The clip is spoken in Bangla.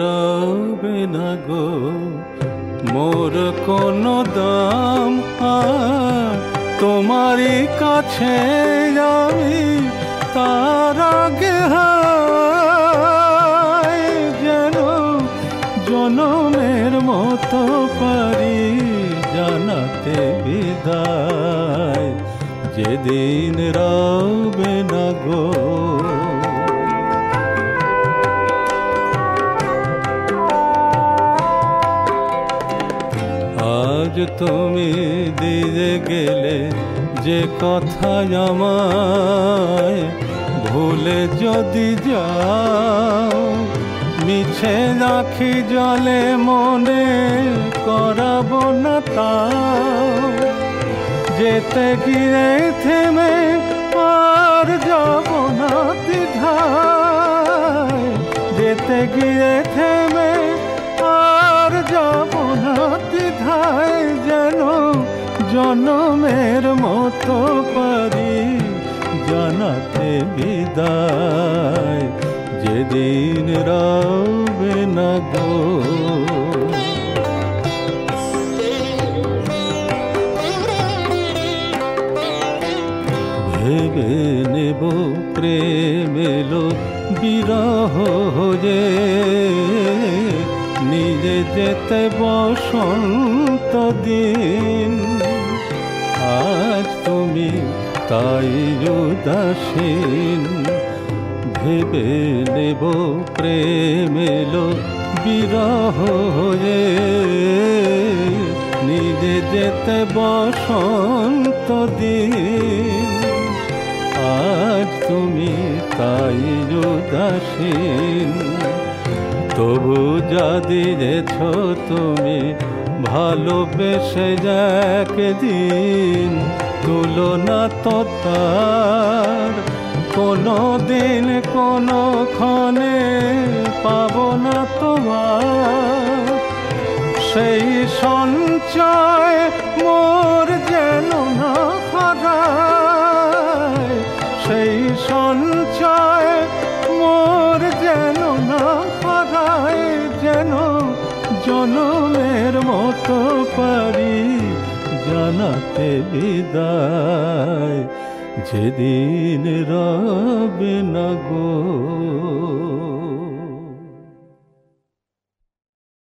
রবে না গো, মোর কোনো দাম তোমারই কাছে আমি তার আগে যেন জনমের মতো পারি জানাতে বিদায়। যেদিন রবে না গো আজ তুমি দিয়ে গেলে যে কথা আমায় ভুলে যদি যাও, মিছে রাখি জলে মনে করাব না তা যেতে গিয়ে থেমে আর যাব না দ্বিধায়। যেতে গিয়ে থেমে জনমের মতো পারি জানাতে বিদায়, যেদিন রবে না গো। ভেবে নেব প্রেম এলো বিরহ হয়ে নিজে যেতে বসন্ত দিন তাই উদাসীন, ভেবে নেব প্রেম এলো বিরহ হয়ে। নিজে যেতে বসন্ত দিন, আজ তুমি তাই উদাসীন। তবু যা দিয়েছ তুমি ভালোবেসে যাক দিন তুলনা তো তার। কোনো দিন কোনো ক্ষণে পাব না তোমার। সেই সঞ্চয় মোর যেন না হারায়। সেই সঞ্চয় মোর যেন না হারায়, যেন জনমের মতো পারি জানাতে বিদায়। যেদিন রবে না গো